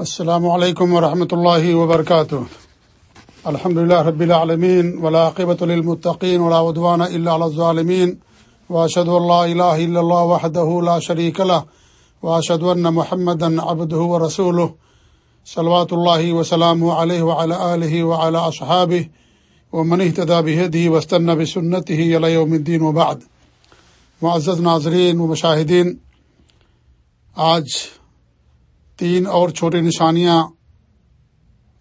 السلام علیکم ورحمۃ اللہ وبرکاتہ۔ الحمد لله رب العالمین ولاقبۃ المطقین ولا ودوان الا على الظالمين واشهد ان لا اله الا الله وحده لا شريك له واشهد ان محمدا عبده ورسوله صلوات الله وسلامه عليه وعلى اله وعلى اصحابه ومن اهتدى بهديه واستنى بسنته الى يوم الدين وبعد۔ معزز ناظرین و مشاہدین، آج تین اور چھوٹی نشانیاں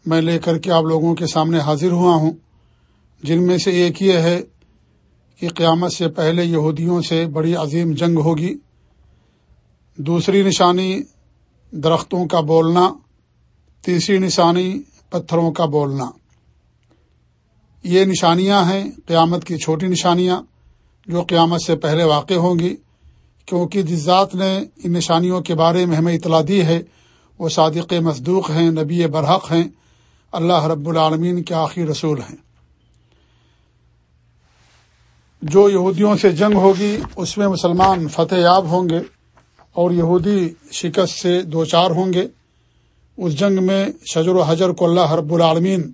میں لے کر کے آپ لوگوں کے سامنے حاضر ہوا ہوں، جن میں سے ایک یہ ہے کہ قیامت سے پہلے یہودیوں سے بڑی عظیم جنگ ہوگی۔ دوسری نشانی، درختوں کا بولنا۔ تیسری نشانی، پتھروں کا بولنا۔ یہ نشانیاں ہیں قیامت کی چھوٹی نشانیاں جو قیامت سے پہلے واقع ہوں گی، کیونکہ جس ذات نے ان نشانیوں کے بارے میں ہمیں اطلاع دی ہے وہ صادق مصدوق ہیں، نبی برحق ہیں، اللہ رب العالمین کے آخری رسول ہیں۔ جو یہودیوں سے جنگ ہوگی، اس میں مسلمان فتح یاب ہوں گے اور یہودی شکست سے دو چار ہوں گے۔ اس جنگ میں شجر و حجر کو اللہ رب العالمین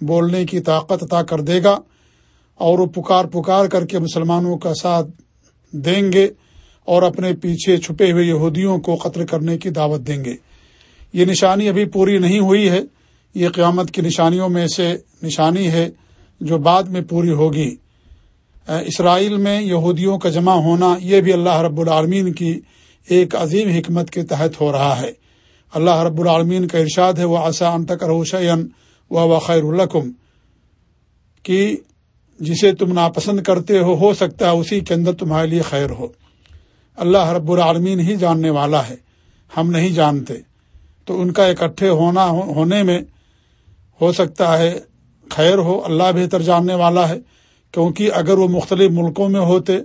بولنے کی طاقت عطا کر دے گا اور وہ پکار پکار کر کے مسلمانوں کا ساتھ دیں گے اور اپنے پیچھے چھپے ہوئے یہودیوں کو قتل کرنے کی دعوت دیں گے۔ یہ نشانی ابھی پوری نہیں ہوئی ہے۔ یہ قیامت کی نشانیوں میں سے نشانی ہے جو بعد میں پوری ہوگی۔ اسرائیل میں یہودیوں کا جمع ہونا یہ بھی اللہ رب العالمین کی ایک عظیم حکمت کے تحت ہو رہا ہے۔ اللہ رب العالمین کا ارشاد ہے وہ آسان تک روشین و خیر القم کہ جسے تم ناپسند کرتے ہو ہو سکتا ہے اسی کے اندر تمہارے لیے خیر ہو۔ اللہ رب العالمین ہی جاننے والا ہے، ہم نہیں جانتے۔ تو ان کا اکٹھے ہونا ہونے میں ہو سکتا ہے۔ خیر ہو، اللہ بہتر جاننے والا ہے۔ کیونکہ اگر وہ مختلف ملکوں میں ہوتے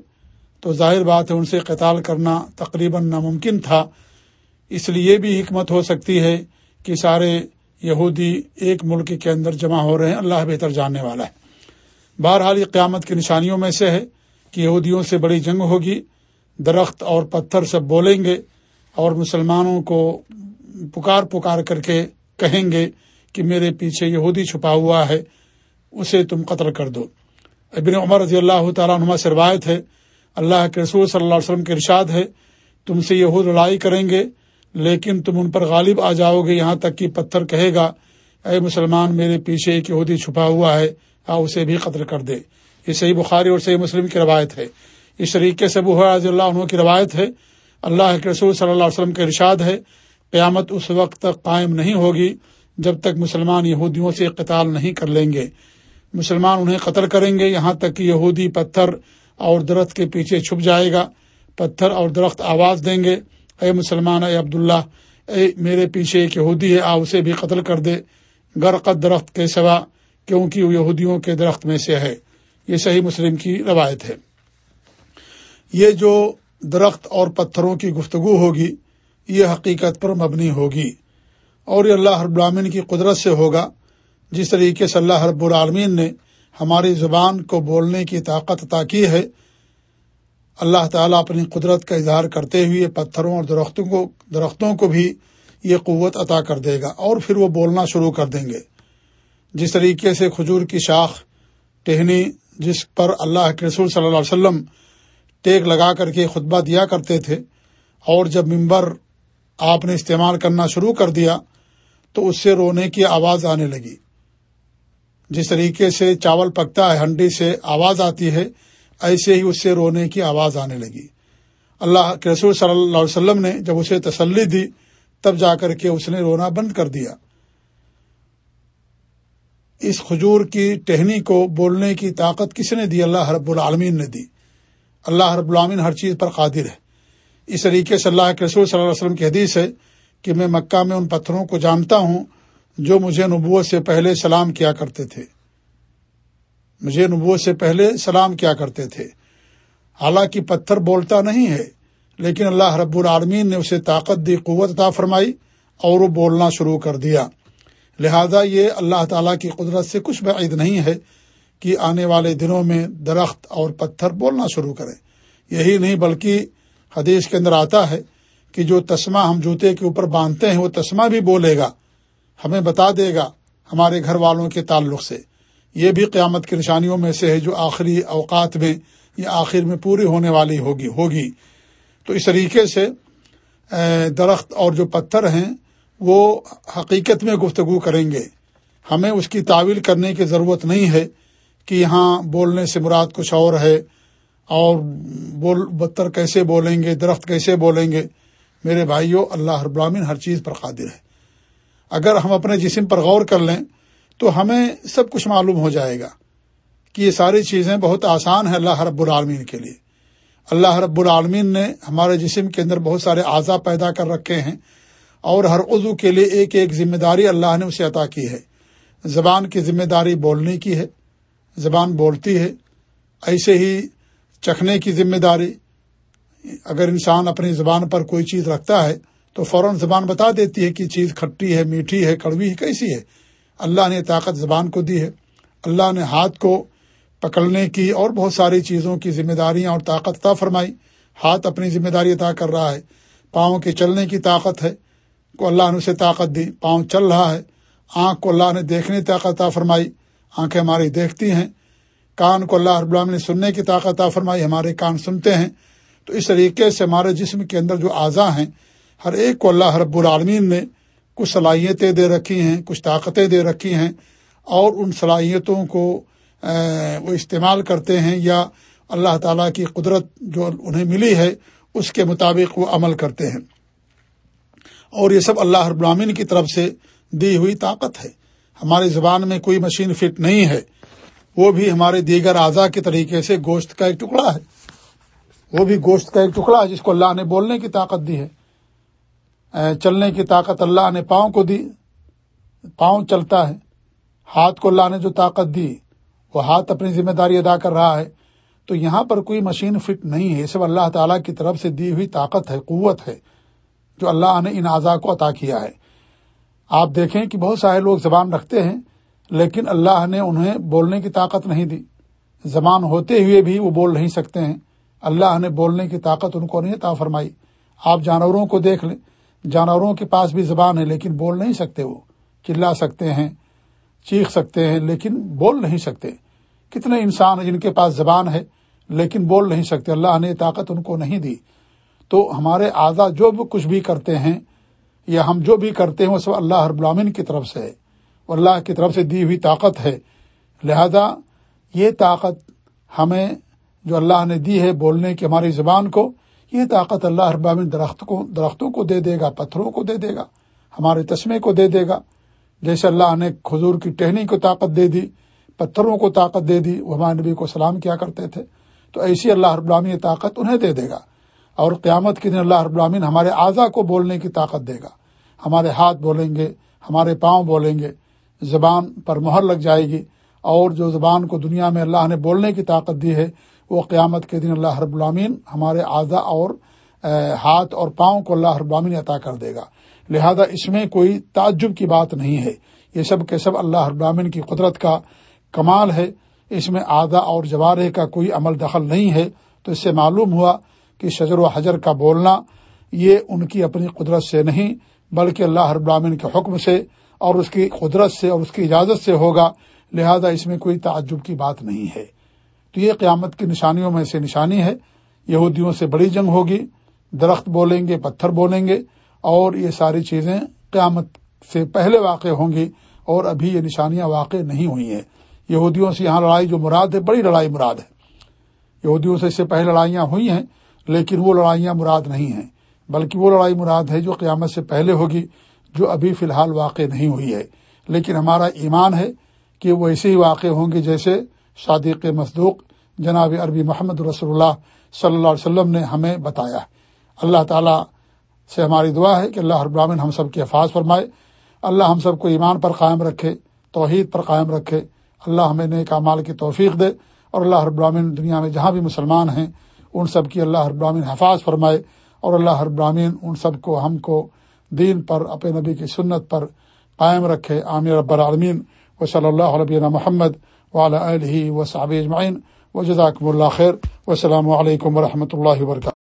تو ظاہر بات ہے ان سے قتال کرنا تقریباً ناممکن تھا۔ اس لیے بھی حکمت ہو سکتی ہے کہ سارے یہودی ایک ملک کے اندر جمع ہو رہے ہیں۔ اللہ بہتر جاننے والا ہے۔ بہرحال یہ قیامت کی نشانیوں میں سے ہے کہ یہودیوں سے بڑی جنگ ہوگی۔ درخت اور پتھر سب بولیں گے اور مسلمانوں کو پکار پکار کر کے کہیں گے کہ میرے پیچھے یہودی چھپا ہوا ہے، اسے تم قتل کر دو۔ ابن عمر رضی اللہ تعالیٰ عنہ سے روایت ہے، اللہ کے رسول صلی اللہ علیہ وسلم کے ارشاد ہے، تم سے یہود لڑائی کریں گے، لیکن تم ان پر غالب آ جاؤ گے، یہاں تک کہ پتھر کہے گا، اے مسلمان، میرے پیچھے ایک یہودی چھپا ہوا ہے آ اسے بھی قتل کر دے۔ یہ صحیح بخاری اور صحیح مسلم کی روایت ہے۔ اس طریقے سے ابو رضی اللہ عنہ کی روایت ہے، اللہ کے رسول صلی اللہ علیہ وسلم کا ارشاد ہے قیامت اس وقت تک قائم نہیں ہوگی جب تک مسلمان یہودیوں سے قتال نہیں کر لیں گے۔ مسلمان انہیں قتل کریں گے، یہاں تک کہ یہودی پتھر اور درخت کے پیچھے چھپ جائے گا۔ پتھر اور درخت آواز دیں گے۔ اے مسلمان، اے عبداللہ، اے میرے پیچھے ایک یہودی ہے، آ اسے بھی قتل کر دے۔ گرقت درخت کے سوا کیونکہ وہ یہودیوں کے درخت میں سے ہے۔ یہ صحیح مسلم کی روایت ہے۔ یہ جو درخت اور پتھروں کی گفتگو ہوگی یہ حقیقت پر مبنی ہوگی اور یہ اللہ رب العالمین کی قدرت سے ہوگا جس طریقے سے اللہ رب العالمین نے ہماری زبان کو بولنے کی طاقت عطا کی ہے۔ اللہ تعالیٰ اپنی قدرت کا اظہار کرتے ہوئے پتھروں اور درختوں کو درختوں کو بھی یہ قوت عطا کر دے گا اور پھر وہ بولنا شروع کر دیں گے۔ جس طریقے سے کھجور کی شاخ ٹہنی، جس پر اللہ کے رسول صلی اللہ علیہ وسلم ٹیک لگا کر کے خطبہ دیا کرتے تھے اور جب ممبر آپ نے استعمال کرنا شروع کر دیا تو اس سے رونے کی آواز آنے لگی۔ جس طریقے سے چاول پکتا ہے، ہنڈی سے آواز آتی ہے، ایسے ہی اس سے رونے کی آواز آنے لگی۔ اللہ کے رسول صلی اللہ علیہ وسلم نے جب اسے تسلی دی، تب جا کر کے اس نے رونا بند کر دیا۔ اس کھجور کی ٹہنی کو بولنے کی طاقت کس نے دی؟ اللہ رب العالمین نے دی۔ اللہ رب العالمین ہر چیز پر قادر ہے۔ اس طریقے سے اللہ کے رسول صلی اللہ علیہ وسلم کی حدیث ہے کہ میں مکہ میں ان پتھروں کو جانتا ہوں جو مجھے نبوت سے پہلے سلام کیا کرتے تھے۔ مجھے نبوت سے پہلے سلام کیا کرتے تھے۔ حالانکہ پتھر بولتا نہیں ہے، لیکن اللہ رب العالمین نے اسے طاقت دی، قوت عطا فرمائی اور وہ بولنا شروع کر دیا۔ لہذا یہ اللہ تعالی کی قدرت سے کچھ بعید نہیں ہے کہ آنے والے دنوں میں درخت اور پتھر بولنا شروع کرے یہی نہیں بلکہ حدیث کے اندر آتا ہے کہ جو تسمہ ہم جوتے کے اوپر باندھتے ہیں، وہ تسمہ بھی بولے گا، ہمیں بتا دے گا ہمارے گھر والوں کے تعلق سے۔ یہ بھی قیامت کی نشانیوں میں سے ہے جو آخری اوقات میں یا آخر میں پوری ہونے والی ہوگی ہوگی۔ تو اس طریقے سے درخت اور جو پتھر ہیں، وہ حقیقت میں گفتگو کریں گے۔ ہمیں اس کی تعویل کرنے کی ضرورت نہیں ہے کہ یہاں بولنے سے مراد کچھ اور ہے۔ اور بول بتر کیسے بولیں گے؟ درخت کیسے بولیں گے؟ میرے بھائیوں اللہ ابرامین ہر چیز پر قادر ہے۔ اگر ہم اپنے جسم پر غور کر لیں، تو ہمیں سب کچھ معلوم ہو جائے گا کہ یہ ساری چیزیں بہت آسان ہیں اللہ رب العالمین کے لیے۔ اللہ رب العالمین نے ہمارے جسم کے اندر بہت سارے اعضا پیدا کر رکھے ہیں اور ہر عضو کے لیے ایک ایک ذمہ داری اللہ نے اسے عطا کی ہے۔ زبان کی ذمہ داری بولنے کی ہے، زبان بولتی ہے، ایسے ہی چکھنے کی ذمہ داری۔ اگر انسان اپنی زبان پر کوئی چیز رکھتا ہے، تو فوراً زبان بتا دیتی ہے کہ چیز کھٹی ہے، میٹھی ہے، کڑوی ہے، کیسی ہے۔ اللہ نے طاقت زبان کو دی ہے۔ اللہ نے ہاتھ کو پکڑنے کی اور بہت ساری چیزوں کی ذمہ داریاں اور طاقت عطا فرمائی۔ ہاتھ اپنی ذمہ داری ادا کر رہا ہے۔ پاؤں کے چلنے کی طاقت ہے کو اللہ نے اسے طاقت دی۔ پاؤں چل رہا ہے۔ آنکھ کو اللہ نے دیکھنے طاقت عطا فرمائی۔ آنکھیں ہماری دیکھتی ہیں۔ کان کو اللہ رب العالمین نے سننے کی طاقت فرمائی، ہمارے کان سنتے ہیں۔ تو اس طریقے سے ہمارے جسم کے اندر جو اعضاء ہیں، ہر ایک کو اللہ رب العالمین نے کچھ صلاحیتیں دے رکھی ہیں، کچھ طاقتیں دے رکھی ہیں اور ان صلاحیتوں کو وہ استعمال کرتے ہیں یا اللہ تعالیٰ کی قدرت جو انہیں ملی ہے، اس کے مطابق وہ عمل کرتے ہیں۔ اور یہ سب اللہ رب العالمین کی طرف سے دی ہوئی طاقت ہے۔ ہماری زبان میں کوئی مشین فٹ نہیں ہے۔ وہ بھی ہمارے دیگر اعضاء کے طریقے سے گوشت کا ایک ٹکڑا ہے۔ وہ بھی گوشت کا ایک ٹکڑا ہے جس کو اللہ نے بولنے کی طاقت دی ہے۔ چلنے کی طاقت اللہ نے پاؤں کو دی، پاؤں چلتا ہے۔ ہاتھ کو اللہ نے جو طاقت دی، وہ ہاتھ اپنی ذمہ داری ادا کر رہا ہے۔ تو یہاں پر کوئی مشین فٹ نہیں ہے یہ سب اللہ تعالیٰ کی طرف سے دی ہوئی طاقت ہے، قوت ہے، جو اللہ نے ان اعضاء کو عطا کیا ہے۔ آپ دیکھیں کہ بہت سارے لوگ زبان رکھتے ہیں۔ لیکن اللہ نے انہیں بولنے کی طاقت نہیں دی۔ زبان ہوتے ہوئے بھی وہ بول نہیں سکتے ہیں۔ اللہ نے بولنے کی طاقت ان کو نہیں عطا فرمائی۔ آپ جانوروں کو دیکھ لیں۔ جانوروں کے پاس بھی زبان ہے، لیکن بول نہیں سکتے وہ۔ چلا سکتے ہیں، چیخ سکتے ہیں، لیکن بول نہیں سکتے۔ کتنے انسان جن کے پاس زبان ہے، لیکن بول نہیں سکتے۔ اللہ نے طاقت ان کو نہیں دی۔ تو ہمارے اعضا جو بھی کچھ بھی کرتے ہیں، یا ہم جو بھی کرتے ہیں، وہ سب اللہ ہر غلامین کی طرف سے ہے۔ اللہ کی طرف سے دی ہوئی طاقت ہے۔ لہذا یہ طاقت ہمیں جو اللہ نے دی ہے بولنے کی ہماری زبان کو، یہ طاقت اللہ ابامن درخت کو، درختوں کو دے دے گا، پتھروں کو دے دے گا، ہمارے تسمے کو دے دے گا۔ جیسے اللہ نے کھجور کی ٹہنی کو طاقت دے دی، پتھروں کو طاقت دے دی وہ ہمارے نبی کو سلام کیا کرتے تھے۔ تو ایسی اللہ رب العالمین یہ طاقت انہیں دے دے گا۔ اور قیامت کے دن اللہ رب العالمین ہمارے اعضا کو بولنے کی طاقت دے گا۔ ہمارے ہاتھ بولیں گے، ہمارے پاؤں بولیں گے زبان پر مہر لگ جائے گی اور جو زبان کو دنیا میں اللہ نے بولنے کی طاقت دی ہے، وہ قیامت کے دن اللہ رب العامین ہمارے اعضا اور ہاتھ اور پاؤں کو اللہ رب العامین عطا کر دے گا۔ لہذا اس میں کوئی تعجب کی بات نہیں ہے۔ یہ سب کے سب اللہ رب العامین کی قدرت کا کمال ہے۔ اس میں اعضا اور جوارے کا کوئی عمل دخل نہیں ہے۔ تو اس سے معلوم ہوا کہ شجر و حجر کا بولنا یہ ان کی اپنی قدرت سے نہیں، بلکہ اللہ رب العامین کے حکم سے اور اس کی قدرت سے اور اس کی اجازت سے ہوگا، لہذا اس میں کوئی تعجب کی بات نہیں ہے۔ تو یہ قیامت کی نشانیوں میں سے نشانی ہے۔ یہودیوں سے بڑی جنگ ہوگی، درخت بولیں گے، پتھر بولیں گے، اور یہ ساری چیزیں قیامت سے پہلے واقع ہوں گی اور ابھی یہ نشانیاں واقع نہیں ہوئی ہیں۔ یہودیوں سے یہاں لڑائی جو مراد ہے، بڑی لڑائی مراد ہے۔ یہودیوں سے اس سے پہلے لڑائیاں ہوئی ہیں، لیکن وہ لڑائیاں مراد نہیں ہیں، بلکہ وہ لڑائی مراد ہے جو قیامت سے پہلے ہوگی۔ جو ابھی فی الحال واقع نہیں ہوئی ہے۔ لیکن ہمارا ایمان ہے کہ وہ ایسے ہی واقع ہوں گے جیسے صادق مصدوق جناب عربی محمد رسول اللہ صلی اللہ علیہ وسلم نے ہمیں بتایا۔ اللہ تعالیٰ سے ہماری دعا ہے کہ اللہ ابراہین ہم سب کے حفاظ فرمائے۔ اللہ ہم سب کو ایمان پر قائم رکھے، توحید پر قائم رکھے۔ اللہ ہمیں نیک مال کی توفیق دے اور اللہ ابراہین دنیا میں جہاں بھی مسلمان ہیں، ان سب کی اللہ ابراہین حفاظ فرمائے اور اللہ ابراہین ان سب کو، ہم کو دین پر، اپنے نبی کی سنت پر قائم رکھے۔ عامر رب العالمین۔ و صلی اللہ علیہ محمد وعلی علیہ و صاب اجمعین۔ و جزاکم اللہ خیر۔ و السلام علیکم و رحمۃ اللہ وبرکاتہ۔